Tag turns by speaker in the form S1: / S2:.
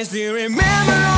S1: eyes, do you remember?